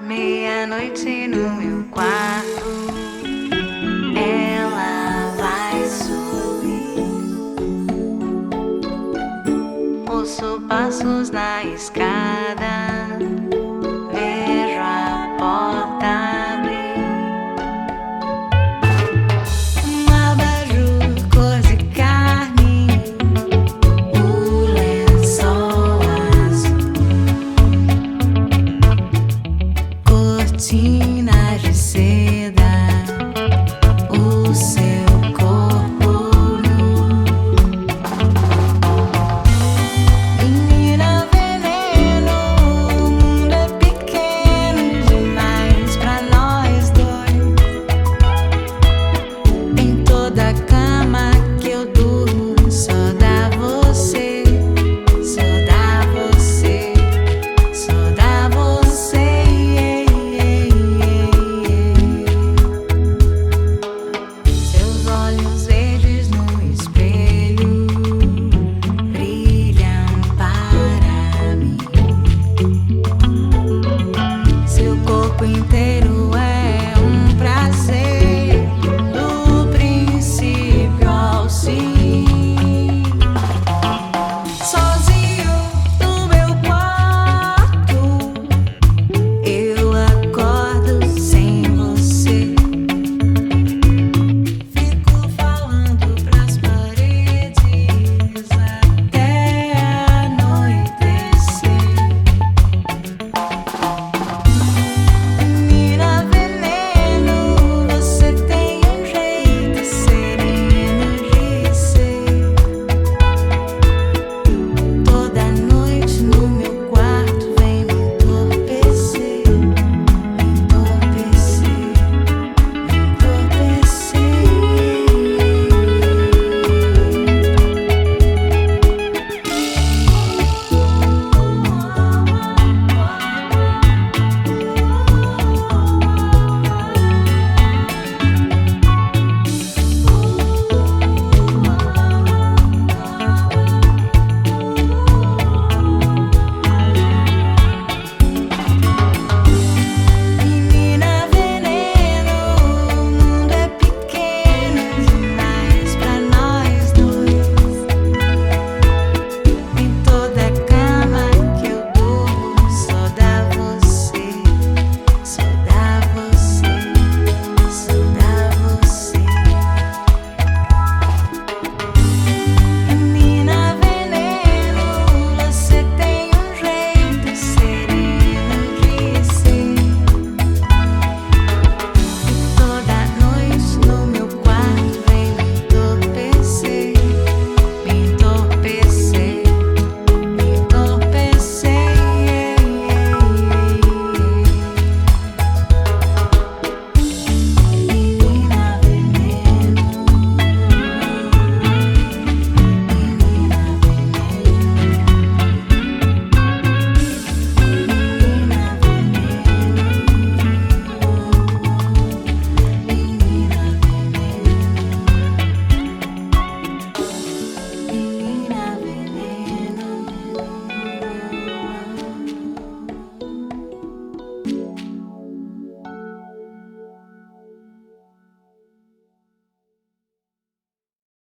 Meia-noite no meu quarto, ela vai subir. Ouço passos na escada. до.